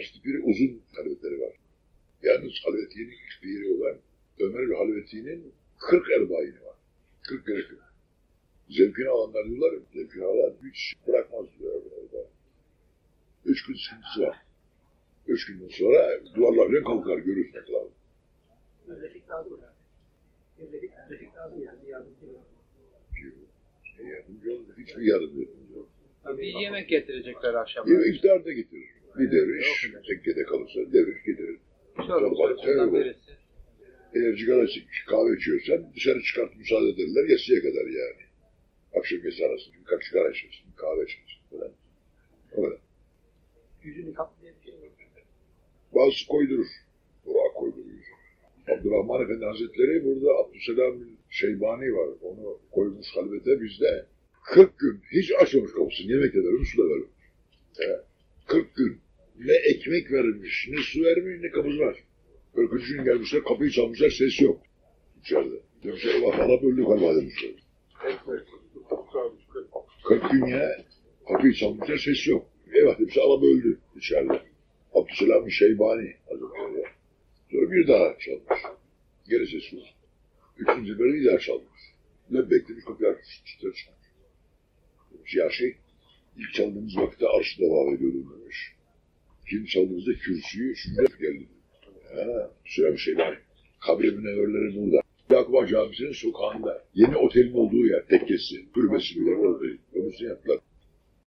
Hazreti Pir'in uzun halvetleri var. Yalnız halvetiyenin piri olan Ömer halvetiyenin 40 erbayini var. 40 kere 40. Zevkini alanlar diyorlar, zevkini alan hiç bırakmaz diyor. Ömer. Üç gün sıkıntısı var. Üç günden sonra duvarlarla kalkar, görürsün ne kadar. Özellik lazım yani. Yani. Yardımcı yardımcı olun, hiçbir yardım etmiyor. Bir yemek getirecekler akşam. Bir iftar da getirir. Bir derviş, tekkede kalırsa derviş getirir. Çorba birisi. Eğer sigara kahve içiyorsan dışarı çıkart müsaade ederler yatsıya kadar yani. Akşam yatsı arasında birkaç sigara içersin, kahve içersin falan. Kadar. Yüzünü diye bir şey. Bazısı koydurur. Burak koydurur. Abdurrahman Efendi Hazretleri burada Abdüselam Şeybani var. Onu koymuş halvete bizde. 40 gün hiç açmamış kapısını. Yemek de vermiş, su da. Evet. 40 gün. Ekmek vermiş, ne su vermiş, ne kapısı var. 40. gün gelmişler, kapıyı çalmışlar, ses yok. İçeride. Demişler, Allah Allah öldü galiba demişler. 40 gün ya, kapıyı çalmışlar, ses yok. Eyvah demişler, Allah öldü içeride. Abdüselam Şeybani Hazretleri. Sonra bir daha çalmış. Geri ses var. Üçüncü beri bir daha çalmış. Ne beklemiş kapıyı açmış. Çıtır çıkmış. Demiş ya şey ilk çaldığımız vakitte arş devam ediyordu demiş. Şimdi çaldığımızda kürsüyü sünnet geldi. Ha, süre bir şey var. Kabri münevverleri burada. Yakup Camisi'nin sokağında. Yeni otelin olduğu yer, tekkesi, türbesi bile orada. Öbürsünü yaptılar.